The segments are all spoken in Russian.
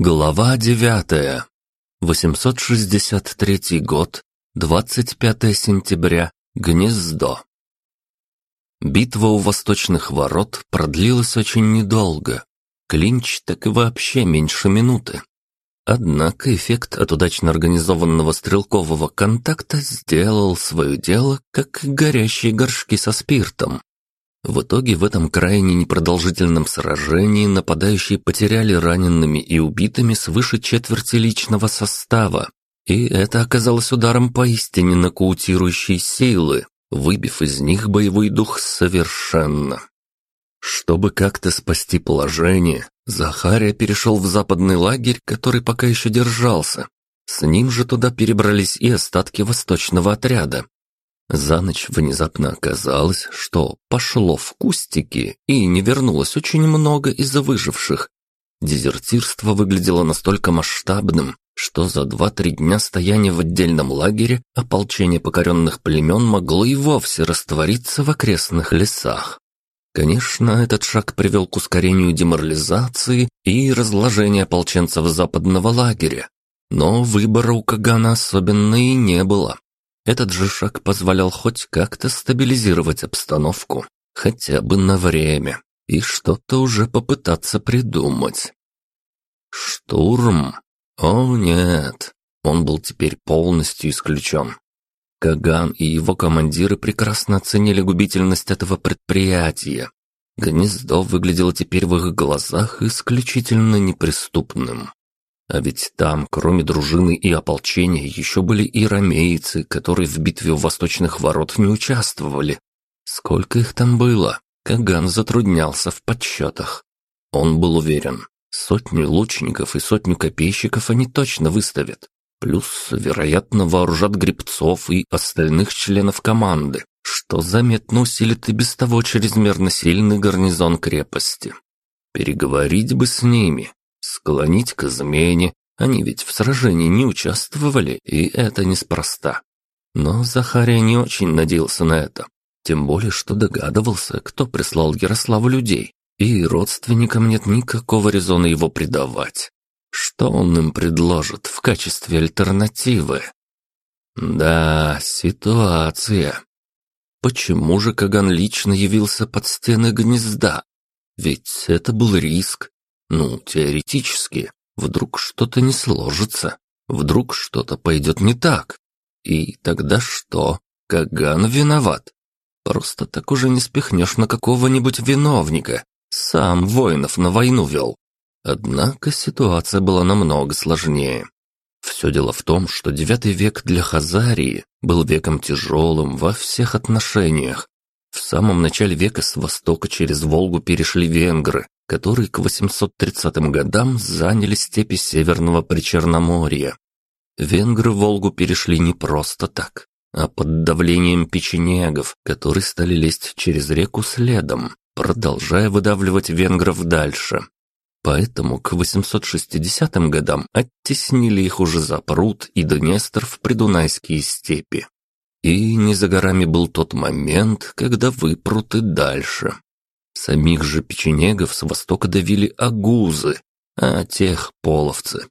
Глава девятая. 863 год, 25 сентября, Гнездо. Битва у восточных ворот продлилась очень недолго. Клинч так и вообще меньше минуты. Однако эффект от удачно организованного стрелкового контакта сделал свое дело, как горящие горшки со спиртом. В итоге в этом крайне непродолжительном сражении нападающие потеряли ранеными и убитыми свыше четверти личного состава, и это оказалось ударом поистине нокаутирующей силы, выбив из них боевой дух совершенно. Чтобы как-то спасти положение, Захария перешел в западный лагерь, который пока еще держался. С ним же туда перебрались и остатки восточного отряда, за ночь внезапно оказалось, что пошло в кустики и не вернулось очень много из выживших. Дезертирство выглядело настолько масштабным, что за два-три дня стояния в отдельном лагере ополчение покоренных племен могло и вовсе раствориться в окрестных лесах. Конечно, этот шаг привел к ускорению деморализации и разложения ополченцев западного лагеря, но выбора у Кагана особенно и не было. Этот же шаг позволял хоть как-то стабилизировать обстановку, хотя бы на время, и что-то уже попытаться придумать. Штурм? О нет, он был теперь полностью исключен. Каган и его командиры прекрасно оценили губительность этого предприятия. Гнездо выглядело теперь в их глазах исключительно неприступным. А ведь там, кроме дружины и ополчения, еще были и ромейцы, которые в битве у восточных ворот не участвовали. Сколько их там было? Каган затруднялся в подсчетах. Он был уверен, сотню лучников и сотню копейщиков они точно выставят. Плюс, вероятно, вооружат грибцов и остальных членов команды, что заметно усилит и без того чрезмерно сильный гарнизон крепости. Переговорить бы с ними, Склонить к измене. Они ведь в сражении не участвовали, и это неспроста. Но Захария не очень надеялся на это. Тем более, что догадывался, кто прислал Ярославу людей. И родственникам нет никакого резона его предавать. Что он им предложит в качестве альтернативы? Да, ситуация. Почему же Каган лично явился под стены гнезда? Ведь это был риск, ну, теоретически, вдруг что-то не сложится, вдруг что-то пойдет не так. И тогда что? Каган виноват. Просто так уже не спихнешь на какого-нибудь виновника. Сам воинов на войну вел. Однако ситуация была намного сложнее. Все дело в том, что девятый век для Хазарии был веком тяжелым во всех отношениях. В самом начале века с востока через Волгу перешли венгры, которые к 830 годам заняли степи Северного Причерноморья. Венгры Волгу перешли не просто так, а под давлением печенегов, которые стали лезть через реку следом, продолжая выдавливать венгров дальше. Поэтому к 860 годам оттеснили их уже за пруд и Днестр в придунайские степи. И не за горами был тот момент, когда выпрут и дальше. Самих же печенегов с востока давили агузы, а тех – половцы.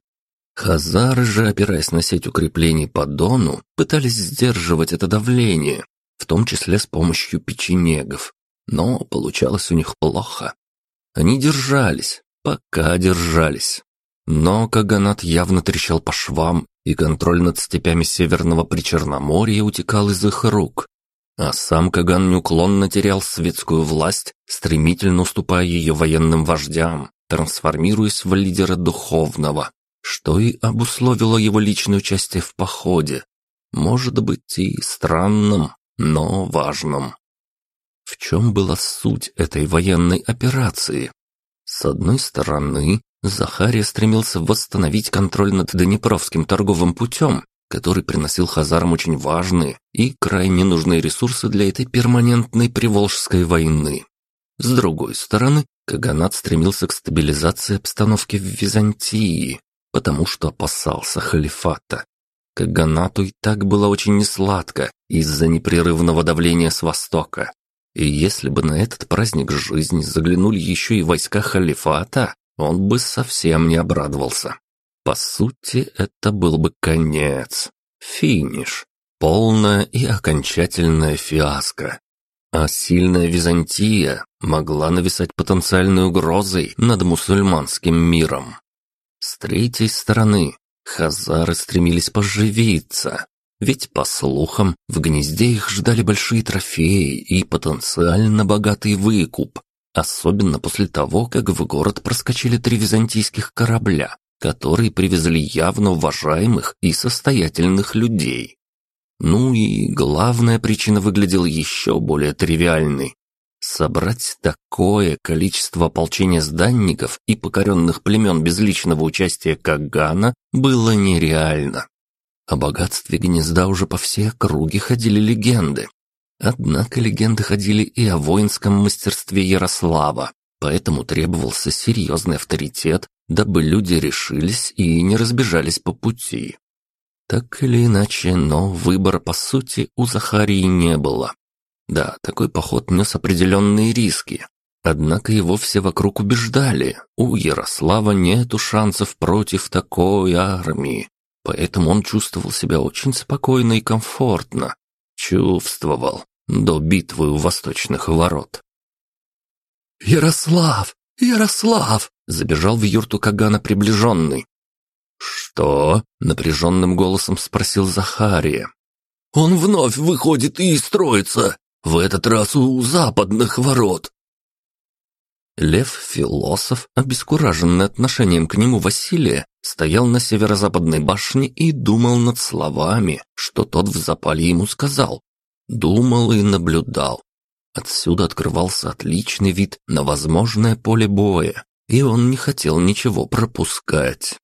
Хазары же, опираясь на сеть укреплений по Дону, пытались сдерживать это давление, в том числе с помощью печенегов. Но получалось у них плохо. Они держались, пока держались. Но Каганат явно трещал по швам, и контроль над степями Северного Причерноморья утекал из их рук. А сам Каган неуклонно терял светскую власть, стремительно уступая ее военным вождям, трансформируясь в лидера духовного, что и обусловило его личное участие в походе. Может быть и странным, но важным. В чем была суть этой военной операции? С одной стороны, Захария стремился восстановить контроль над Днепровским торговым путем который приносил хазарам очень важные и крайне нужные ресурсы для этой перманентной приволжской войны. С другой стороны, Каганат стремился к стабилизации обстановки в Византии, потому что опасался халифата. Каганату и так было очень несладко из-за непрерывного давления с востока. И если бы на этот праздник жизни заглянули еще и войска халифата, он бы совсем не обрадовался. По сути, это был бы конец, финиш, полная и окончательная фиаско. А сильная Византия могла нависать потенциальной угрозой над мусульманским миром. С третьей стороны, хазары стремились поживиться, ведь, по слухам, в гнезде их ждали большие трофеи и потенциально богатый выкуп, особенно после того, как в город проскочили три византийских корабля, которые привезли явно уважаемых и состоятельных людей. Ну и главная причина выглядела еще более тривиальной. Собрать такое количество ополчения сданников и покоренных племен без личного участия Кагана было нереально. О богатстве гнезда уже по всей округе ходили легенды. Однако легенды ходили и о воинском мастерстве Ярослава, поэтому требовался серьезный авторитет, дабы люди решились и не разбежались по пути. Так или иначе, но выбора по сути у Захарии не было. Да, такой поход нес определенные риски. Однако его все вокруг убеждали, у Ярослава нету шансов против такой армии. Поэтому он чувствовал себя очень спокойно и комфортно. Чувствовал до битвы у восточных ворот. «Ярослав! Ярослав!» Забежал в юрту Кагана приближенный. «Что?» — напряженным голосом спросил Захария. «Он вновь выходит и строится, в этот раз у западных ворот». Лев-философ, обескураженный отношением к нему Василия, стоял на северо-западной башне и думал над словами, что тот в запале ему сказал. Думал и наблюдал. Отсюда открывался отличный вид на возможное поле боя, и он не хотел ничего пропускать.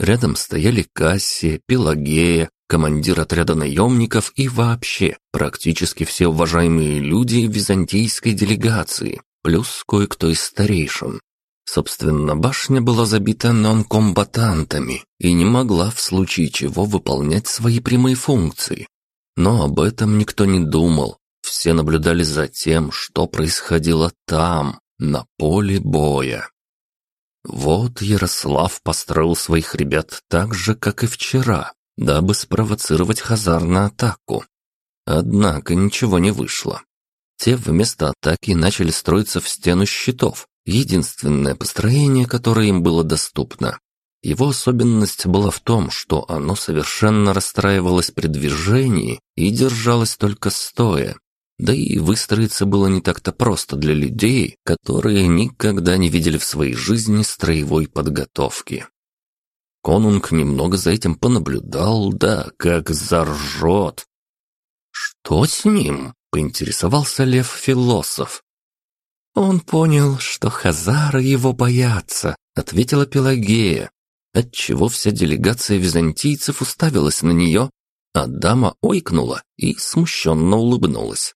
Рядом стояли Кассия, Пелагея, командир отряда наемников и вообще практически все уважаемые люди византийской делегации, плюс кое-кто из старейшин. Собственно, башня была забита нонкомбатантами и не могла в случае чего выполнять свои прямые функции. Но об этом никто не думал. Все наблюдали за тем, что происходило там, на поле боя. Вот Ярослав построил своих ребят так же, как и вчера, дабы спровоцировать Хазар на атаку. Однако ничего не вышло. Те вместо атаки начали строиться в стену щитов, единственное построение, которое им было доступно. Его особенность была в том, что оно совершенно расстраивалось при движении и держалось только стоя. Да и выстроиться было не так-то просто для людей, которые никогда не видели в своей жизни строевой подготовки. Конунг немного за этим понаблюдал, да как заржет. «Что с ним?» — поинтересовался лев-философ. «Он понял, что хазары его боятся», — ответила Пелагея, отчего вся делегация византийцев уставилась на нее, а дама ойкнула и смущенно улыбнулась.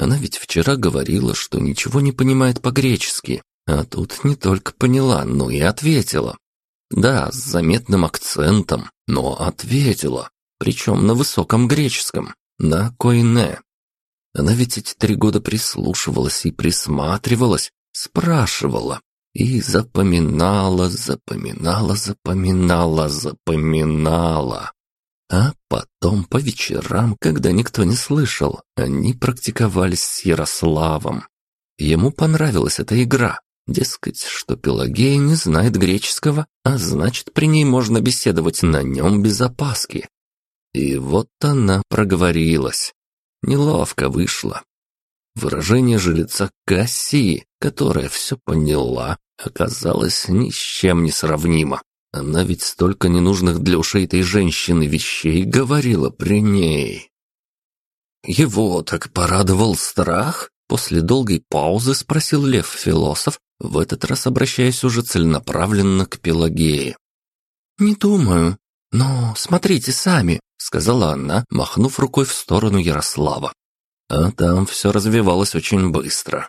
Она ведь вчера говорила, что ничего не понимает по-гречески, а тут не только поняла, но и ответила. Да, с заметным акцентом, но ответила, причем на высоком греческом, на койне. Она ведь эти три года прислушивалась и присматривалась, спрашивала и запоминала, запоминала, запоминала, запоминала. А потом по вечерам, когда никто не слышал, они практиковались с Ярославом. Ему понравилась эта игра. Дескать, что Пелагея не знает греческого, а значит, при ней можно беседовать на нем без опаски. И вот она проговорилась. Неловко вышло. Выражение же лица Кассии, которая все поняла, оказалось ни с чем не сравнимо. Она ведь столько ненужных для ушей этой женщины вещей говорила при ней. Его так порадовал страх? После долгой паузы спросил Лев-философ, в этот раз обращаясь уже целенаправленно к Пелагее. «Не думаю. Но смотрите сами», — сказала она, махнув рукой в сторону Ярослава. А там все развивалось очень быстро.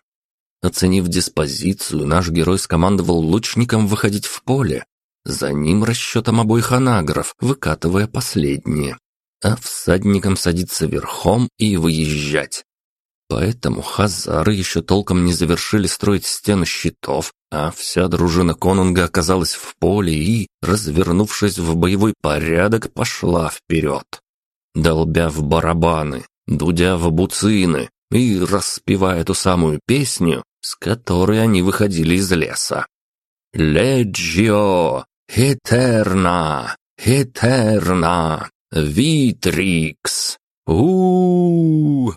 Оценив диспозицию, наш герой скомандовал лучникам выходить в поле, за ним расчетом обоих анагров, выкатывая последние. А всадникам садиться верхом и выезжать. Поэтому хазары еще толком не завершили строить стену щитов, а вся дружина конунга оказалась в поле и, развернувшись в боевой порядок, пошла вперед. Долбя в барабаны, дудя в буцины и распевая ту самую песню, с которой они выходили из леса. «Леджио! Этерна! Этерна! Витрикс! -у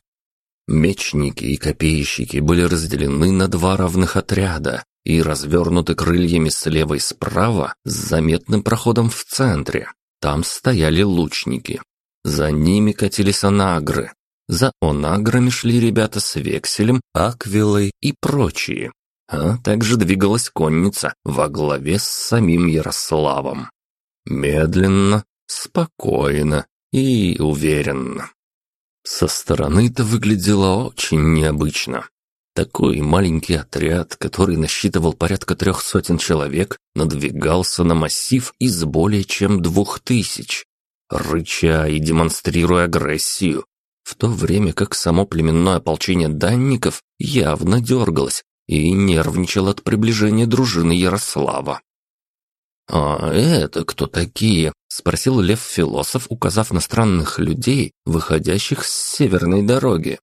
Мечники и копейщики были разделены на два равных отряда и развернуты крыльями слева и справа с заметным проходом в центре. Там стояли лучники. За ними катились анагры. За онаграми шли ребята с векселем, аквилой и прочие. А также двигалась конница во главе с самим Ярославом. Медленно, спокойно и уверенно. Со стороны это выглядело очень необычно. Такой маленький отряд, который насчитывал порядка трех сотен человек, надвигался на массив из более чем двух тысяч, рыча и демонстрируя агрессию, в то время как само племенное ополчение данников явно дергалось и нервничало от приближения дружины Ярослава. «А это кто такие?» – спросил Лев-философ, указав на странных людей, выходящих с северной дороги.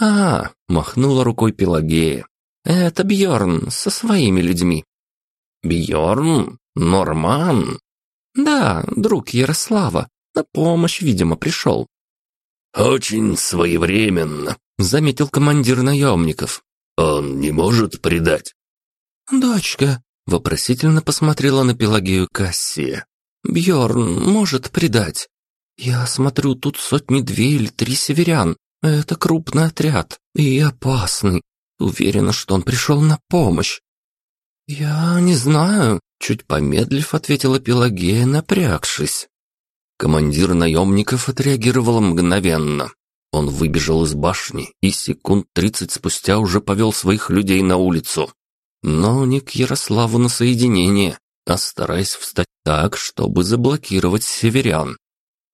«А, — махнула рукой Пелагея, — это Бьорн со своими людьми». «Бьорн? Норман?» «Да, друг Ярослава, на помощь, видимо, пришел». «Очень своевременно», — заметил командир наемников. «Он не может предать». «Дочка, Вопросительно посмотрела на Пелагею Кассия. Бьорн может предать. Я смотрю, тут сотни-две или три северян. Это крупный отряд и опасный. Уверена, что он пришел на помощь. Я не знаю, чуть помедлив, ответила Пелагея, напрягшись. Командир наемников отреагировал мгновенно. Он выбежал из башни и секунд тридцать спустя уже повел своих людей на улицу но не к Ярославу на соединение, а стараясь встать так, чтобы заблокировать северян.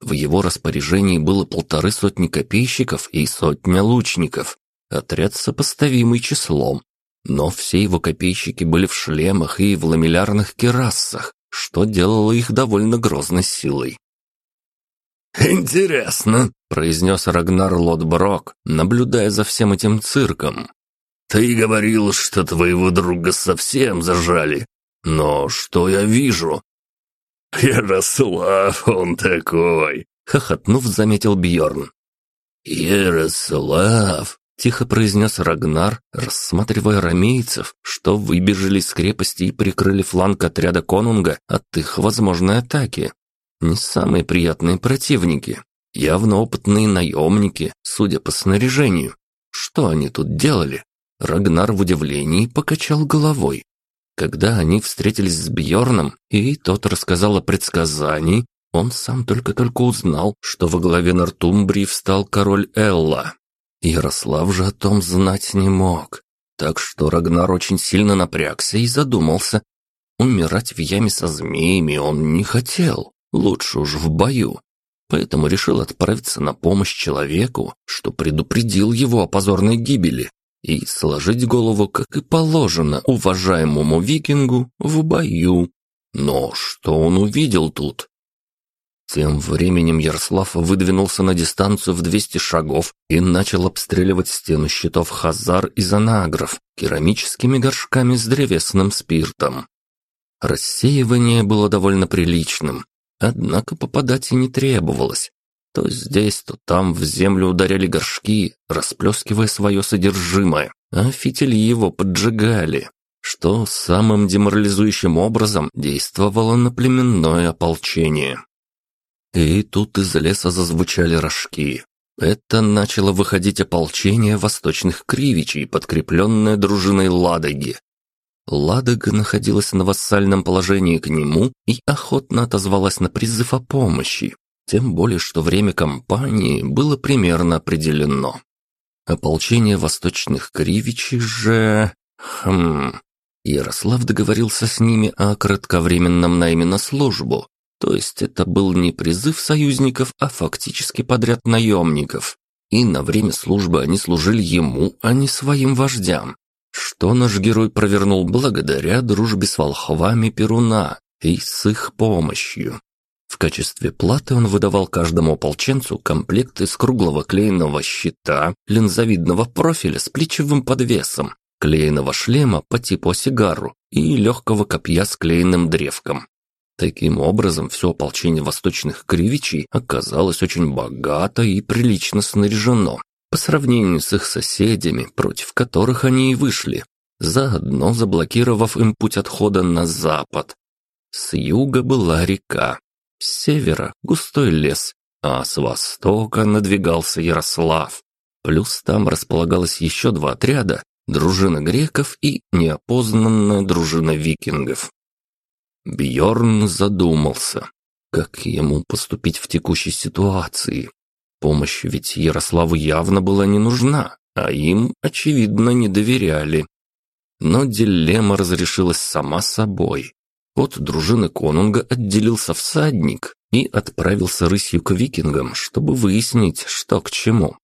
В его распоряжении было полторы сотни копейщиков и сотня лучников, отряд сопоставимый числом. Но все его копейщики были в шлемах и в ламеллярных керасах, что делало их довольно грозной силой. «Интересно», — произнес Рагнар Лотброк, наблюдая за всем этим цирком. Ты говорил, что твоего друга совсем зажали. Но что я вижу? Ярослав он такой, хохотнув, заметил Бьорн. Ярослав, тихо произнес Рагнар, рассматривая ромейцев, что выбежали из крепости и прикрыли фланг отряда конунга от их возможной атаки. Не самые приятные противники, явно опытные наемники, судя по снаряжению. Что они тут делали? Рагнар в удивлении покачал головой. Когда они встретились с Бьорном, и тот рассказал о предсказании, он сам только-только узнал, что во главе Нортумбрии встал король Элла. Ярослав же о том знать не мог. Так что Рагнар очень сильно напрягся и задумался. Умирать в яме со змеями он не хотел, лучше уж в бою. Поэтому решил отправиться на помощь человеку, что предупредил его о позорной гибели и сложить голову, как и положено уважаемому викингу, в бою. Но что он увидел тут? Тем временем Ярослав выдвинулся на дистанцию в 200 шагов и начал обстреливать стену щитов хазар и занагров керамическими горшками с древесным спиртом. Рассеивание было довольно приличным, однако попадать и не требовалось. То здесь, то там в землю ударяли горшки, расплескивая свое содержимое, а фитили его поджигали, что самым деморализующим образом действовало на племенное ополчение. И тут из леса зазвучали рожки. Это начало выходить ополчение восточных кривичей, подкрепленное дружиной Ладоги. Ладога находилась на вассальном положении к нему и охотно отозвалась на призыв о помощи, тем более, что время кампании было примерно определено. Ополчение восточных кривичей же... Хм... Ярослав договорился с ними о кратковременном найме на службу, то есть это был не призыв союзников, а фактически подряд наемников. и на время службы они служили ему, а не своим вождям. Что наш герой провернул благодаря дружбе с волхвами Перуна и с их помощью. В качестве платы он выдавал каждому ополченцу комплект из круглого клееного щита, линзовидного профиля с плечевым подвесом, клееного шлема по типу сигару и легкого копья с клеенным древком. Таким образом, все ополчение восточных кривичей оказалось очень богато и прилично снаряжено, по сравнению с их соседями, против которых они и вышли, заодно заблокировав им путь отхода на запад. С юга была река, с севера густой лес, а с востока надвигался Ярослав. Плюс там располагалось еще два отряда, дружина греков и неопознанная дружина викингов. Бьорн задумался, как ему поступить в текущей ситуации. Помощь ведь Ярославу явно была не нужна, а им, очевидно, не доверяли. Но дилемма разрешилась сама собой. От дружины конунга отделился всадник и отправился рысью к викингам, чтобы выяснить, что к чему.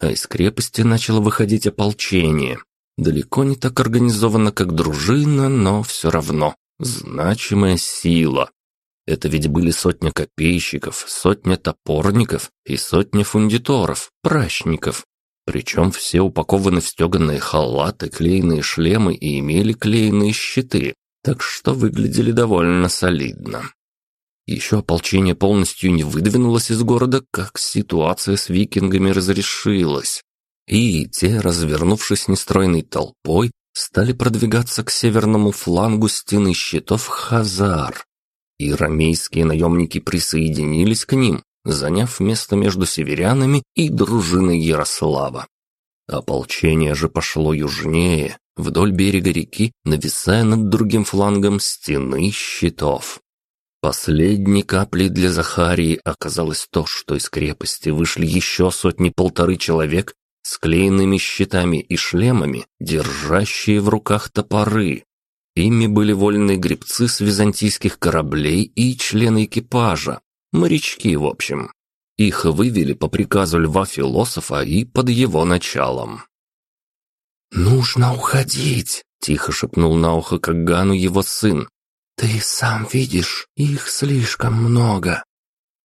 А из крепости начало выходить ополчение. Далеко не так организовано, как дружина, но все равно значимая сила. Это ведь были сотня копейщиков, сотня топорников и сотня фундиторов, пращников. Причем все упакованы в стеганые халаты, клееные шлемы и имели клееные щиты, так что выглядели довольно солидно. Еще ополчение полностью не выдвинулось из города, как ситуация с викингами разрешилась. И те, развернувшись нестройной толпой, стали продвигаться к северному флангу стены щитов Хазар. И рамейские наемники присоединились к ним, заняв место между северянами и дружиной Ярослава. Ополчение же пошло южнее, вдоль берега реки, нависая над другим флангом стены щитов. Последней каплей для Захарии оказалось то, что из крепости вышли еще сотни-полторы человек с клеенными щитами и шлемами, держащие в руках топоры. Ими были вольные гребцы с византийских кораблей и члены экипажа, морячки в общем. Их вывели по приказу льва-философа и под его началом. «Нужно уходить», — тихо шепнул на ухо Кагану его сын. «Ты сам видишь, их слишком много».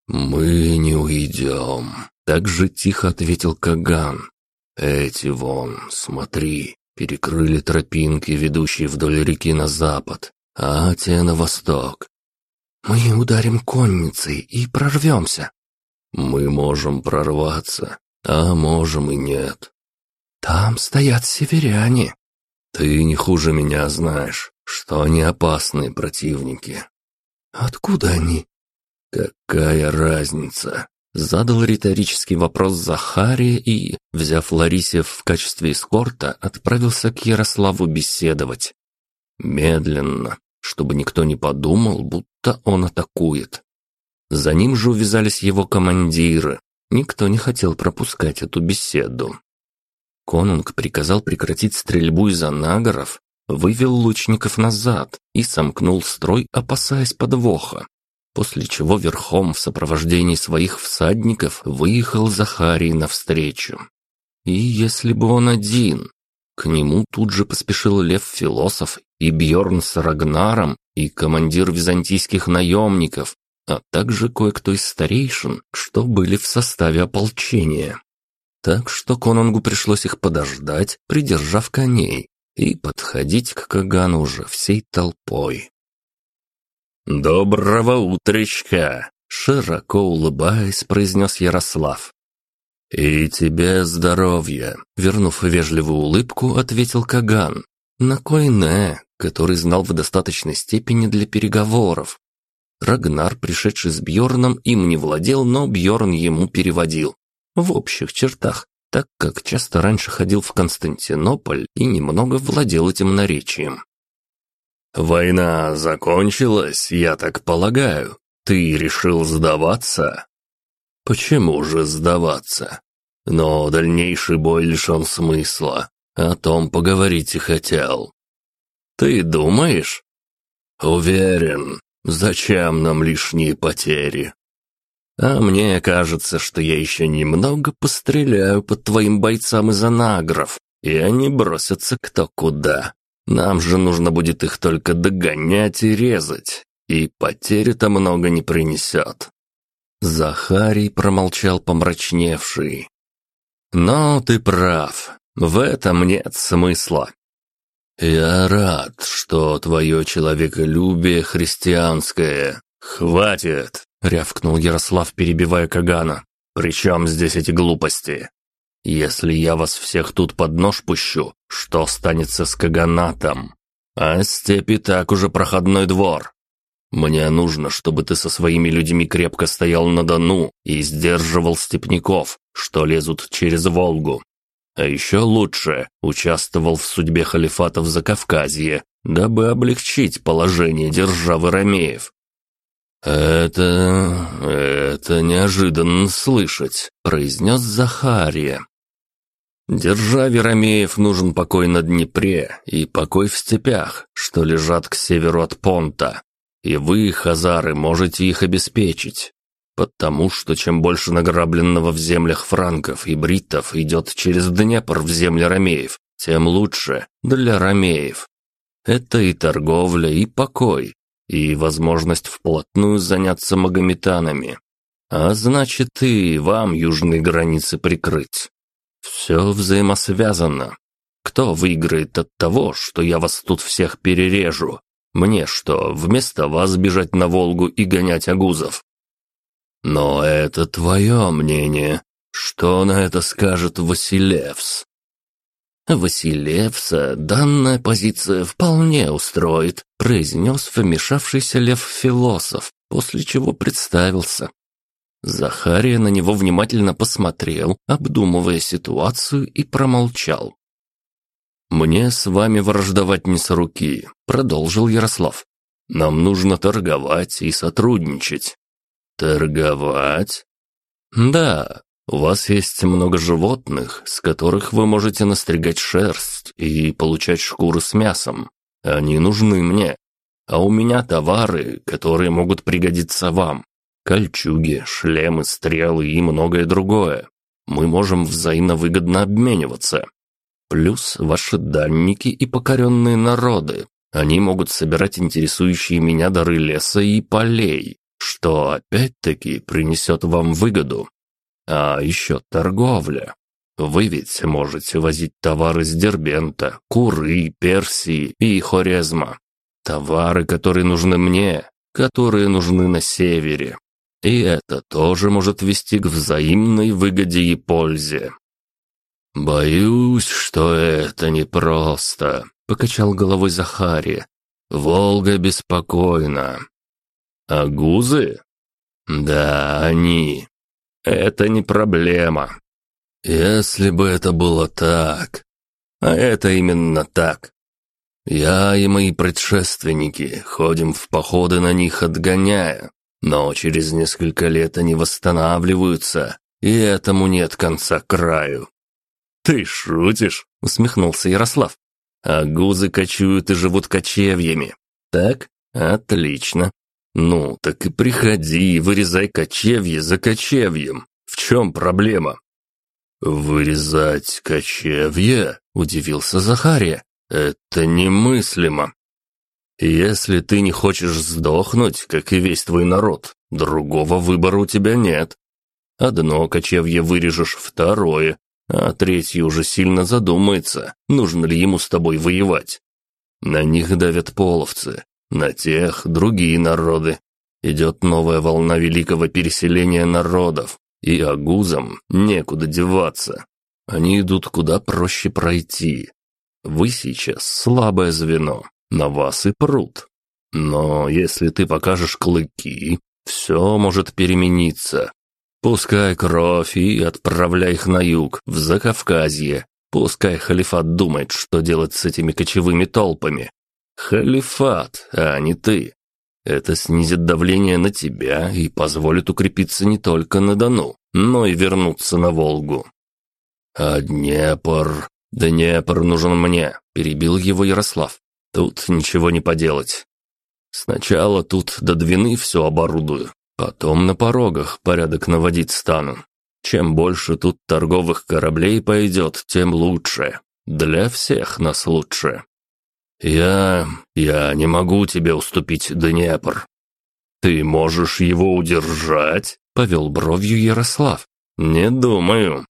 «Мы не уйдем», — так же тихо ответил Каган. «Эти вон, смотри, перекрыли тропинки, ведущие вдоль реки на запад, а те на восток. Мы ударим конницей и прорвемся». «Мы можем прорваться, а можем и нет. Там стоят северяне. Ты не хуже меня знаешь, что они опасные противники. Откуда они? Какая разница? Задал риторический вопрос Захария и, взяв Ларисев в качестве эскорта, отправился к Ярославу беседовать. Медленно, чтобы никто не подумал, будто он атакует. За ним же увязались его командиры. Никто не хотел пропускать эту беседу. Конунг приказал прекратить стрельбу из анагоров, вывел лучников назад и сомкнул строй, опасаясь подвоха. После чего верхом в сопровождении своих всадников выехал Захарий навстречу. И если бы он один, к нему тут же поспешил Лев-философ и Бьорн с Рагнаром и командир византийских наемников, а также кое-кто из старейшин, что были в составе ополчения. Так что Конунгу пришлось их подождать, придержав коней, и подходить к Кагану уже всей толпой. «Доброго утречка!» — широко улыбаясь, произнес Ярослав. «И тебе здоровья!» — вернув вежливую улыбку, ответил Каган. На Койне, который знал в достаточной степени для переговоров. Рагнар, пришедший с Бьорном, им не владел, но Бьорн ему переводил в общих чертах, так как часто раньше ходил в Константинополь и немного владел этим наречием. «Война закончилась, я так полагаю. Ты решил сдаваться?» «Почему же сдаваться? Но дальнейший бой лишен смысла. О том поговорить и хотел. Ты думаешь?» «Уверен. Зачем нам лишние потери? А мне кажется, что я еще немного постреляю под твоим бойцам из анагров, и они бросятся кто куда. Нам же нужно будет их только догонять и резать, и потери-то много не принесет». Захарий промолчал помрачневший. «Но ты прав, в этом нет смысла. Я рад, что твое человеколюбие христианское. Хватит!» — рявкнул Ярослав, перебивая Кагана. «При чем здесь эти глупости? Если я вас всех тут под нож пущу, что станется с Каганатом? А степи так уже проходной двор. Мне нужно, чтобы ты со своими людьми крепко стоял на Дону и сдерживал степняков, что лезут через Волгу. А еще лучше участвовал в судьбе халифата в Закавказье, дабы облегчить положение державы Ромеев. «Это... это неожиданно слышать», — произнес Захария. Державе Ромеев нужен покой на Днепре и покой в степях, что лежат к северу от Понта. И вы, хазары, можете их обеспечить. Потому что чем больше награбленного в землях франков и бриттов идет через Днепр в земли ромеев, тем лучше для ромеев. Это и торговля, и покой, и возможность вплотную заняться магометанами. А значит, и вам южные границы прикрыть. Все взаимосвязано. Кто выиграет от того, что я вас тут всех перережу? Мне что, вместо вас бежать на Волгу и гонять агузов? Но это твое мнение. Что на это скажет Василевс? Василевса данная позиция вполне устроит, произнес вмешавшийся лев-философ, после чего представился. Захария на него внимательно посмотрел, обдумывая ситуацию и промолчал. «Мне с вами враждовать не с руки», — продолжил Ярослав. «Нам нужно торговать и сотрудничать». «Торговать?» «Да, у вас есть много животных, с которых вы можете настригать шерсть и получать шкуры с мясом. Они нужны мне. А у меня товары, которые могут пригодиться вам. Кольчуги, шлемы, стрелы и многое другое. Мы можем взаимно выгодно обмениваться. Плюс ваши данники и покоренные народы. Они могут собирать интересующие меня дары леса и полей, что опять-таки принесет вам выгоду. А еще торговля. Вы ведь можете возить товары с Дербента, Куры, Персии и Хорезма. Товары, которые нужны мне, которые нужны на севере. И это тоже может вести к взаимной выгоде и пользе. «Боюсь, что это непросто», — покачал головой Захария. «Волга беспокойна». «А гузы?» «Да, они. Это не проблема. Если бы это было так. А это именно так. Я и мои предшественники ходим в походы на них отгоняя, но через несколько лет они восстанавливаются, и этому нет конца краю. «Ты шутишь?» — усмехнулся Ярослав. «А гузы кочуют и живут кочевьями. Так? Отлично. Ну, так и приходи вырезай кочевье за кочевьем. В чем проблема?» «Вырезать кочевье?» — удивился Захария. «Это немыслимо. Если ты не хочешь сдохнуть, как и весь твой народ, другого выбора у тебя нет. Одно кочевье вырежешь, второе, а третье уже сильно задумается, нужно ли ему с тобой воевать. На них давят половцы, на тех другие народы. Идет новая волна великого переселения народов, и агузам некуда деваться. Они идут куда проще пройти. Вы сейчас слабое звено, на вас и прут. Но если ты покажешь клыки, все может перемениться. Пускай кровь и отправляй их на юг, в Закавказье. Пускай халифат думает, что делать с этими кочевыми толпами. Халифат, а не ты. Это снизит давление на тебя и позволит укрепиться не только на Дону, но и вернуться на Волгу. А Днепр... Днепр нужен мне, перебил его Ярослав. Тут ничего не поделать. Сначала тут до Двины все оборудую, Потом на порогах порядок наводить стану. Чем больше тут торговых кораблей пойдет, тем лучше. Для всех нас лучше. Я... я не могу тебе уступить Днепр. Ты можешь его удержать? Повел бровью Ярослав. Не думаю.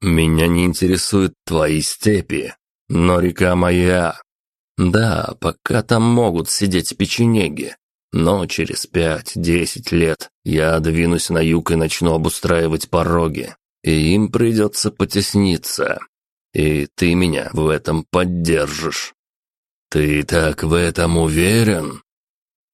Меня не интересуют твои степи, но река моя. Да, пока там могут сидеть печенеги, но через пять-десять лет я двинусь на юг и начну обустраивать пороги, и им придется потесниться. И ты меня в этом поддержишь. Ты так в этом уверен?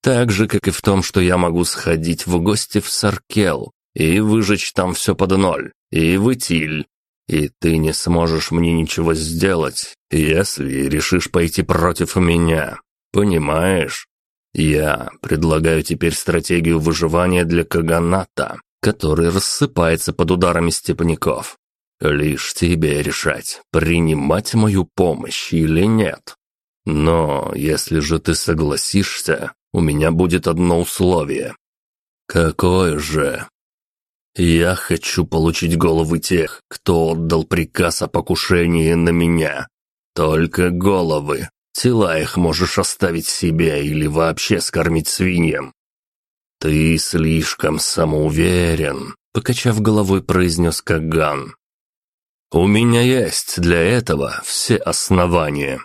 Так же, как и в том, что я могу сходить в гости в Саркел и выжечь там все под ноль, и в Итиль, и ты не сможешь мне ничего сделать, если решишь пойти против меня. Понимаешь? Я предлагаю теперь стратегию выживания для Каганата, который рассыпается под ударами степняков. Лишь тебе решать, принимать мою помощь или нет. Но если же ты согласишься, у меня будет одно условие. Какое же? Я хочу получить головы тех, кто отдал приказ о покушении на меня. Только головы, Тела их можешь оставить себе или вообще скормить свиньям. Ты слишком самоуверен, покачав головой, произнес Каган. У меня есть для этого все основания.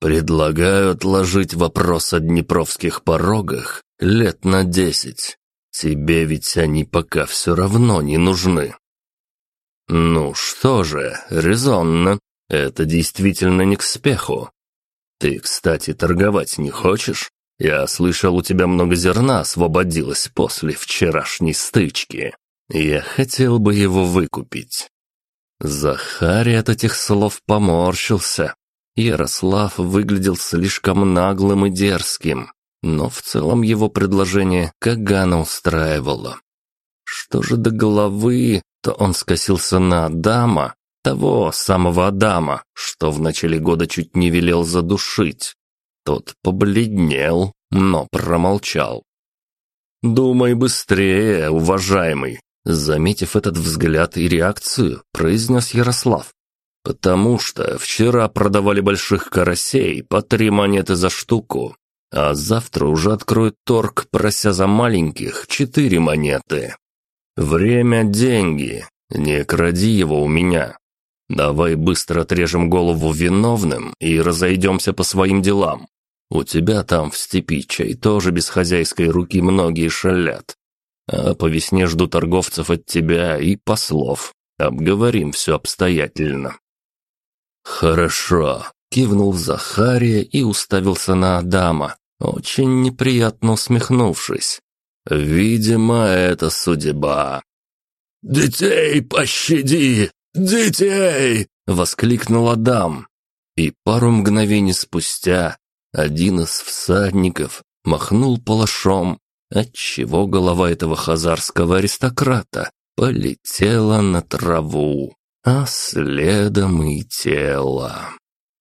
Предлагаю отложить вопрос о днепровских порогах лет на десять. Тебе ведь они пока все равно не нужны. Ну что же, резонно. Это действительно не к спеху. «Ты, кстати, торговать не хочешь? Я слышал, у тебя много зерна освободилось после вчерашней стычки. Я хотел бы его выкупить». Захарий от этих слов поморщился. Ярослав выглядел слишком наглым и дерзким, но в целом его предложение Кагана устраивало. Что же до головы, то он скосился на Адама, того самого Адама, что в начале года чуть не велел задушить. Тот побледнел, но промолчал. «Думай быстрее, уважаемый», заметив этот взгляд и реакцию, произнес Ярослав. «Потому что вчера продавали больших карасей по три монеты за штуку, а завтра уже откроют торг, прося за маленьких четыре монеты. Время – деньги, не кради его у меня, Давай быстро отрежем голову виновным и разойдемся по своим делам. У тебя там в степи чай тоже без хозяйской руки многие шалят. А по весне жду торговцев от тебя и послов. Обговорим все обстоятельно». «Хорошо», — кивнул Захария и уставился на Адама, очень неприятно усмехнувшись. «Видимо, это судьба». «Детей пощади!» «Детей!» — воскликнул Адам. И пару мгновений спустя один из всадников махнул палашом, отчего голова этого хазарского аристократа полетела на траву, а следом и тело.